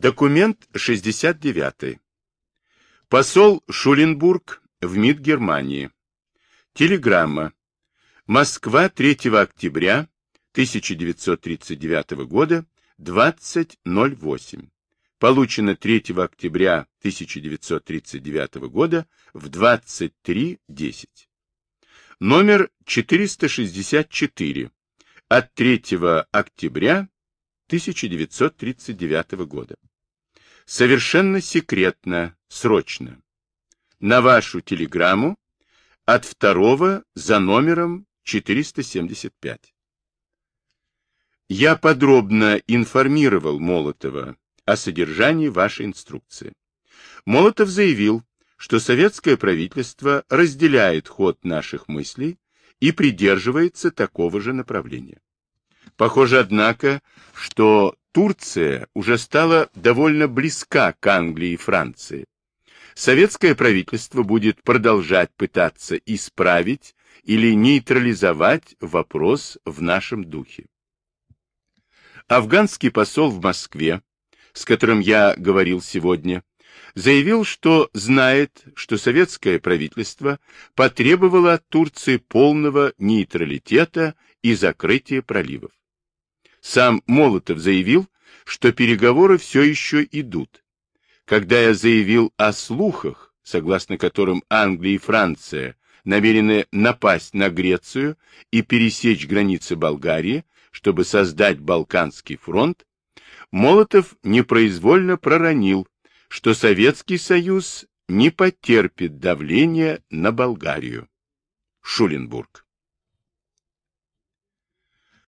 Документ 69. Посол Шуленбург в МИД Германии. Телеграмма. Москва 3 октября 1939 года 20.08. Получено 3 октября 1939 года в 23.10. Номер 464 от 3 октября 1939 года. Совершенно секретно, срочно. На вашу телеграмму от второго за номером 475. Я подробно информировал Молотова о содержании вашей инструкции. Молотов заявил, что советское правительство разделяет ход наших мыслей и придерживается такого же направления. Похоже, однако, что Турция уже стала довольно близка к Англии и Франции. Советское правительство будет продолжать пытаться исправить или нейтрализовать вопрос в нашем духе. Афганский посол в Москве, с которым я говорил сегодня, заявил, что знает, что советское правительство потребовало от Турции полного нейтралитета и закрытия проливов. Сам Молотов заявил, что переговоры все еще идут. Когда я заявил о слухах, согласно которым Англия и Франция намерены напасть на Грецию и пересечь границы Болгарии, чтобы создать Балканский фронт, Молотов непроизвольно проронил, что Советский Союз не потерпит давления на Болгарию. Шуленбург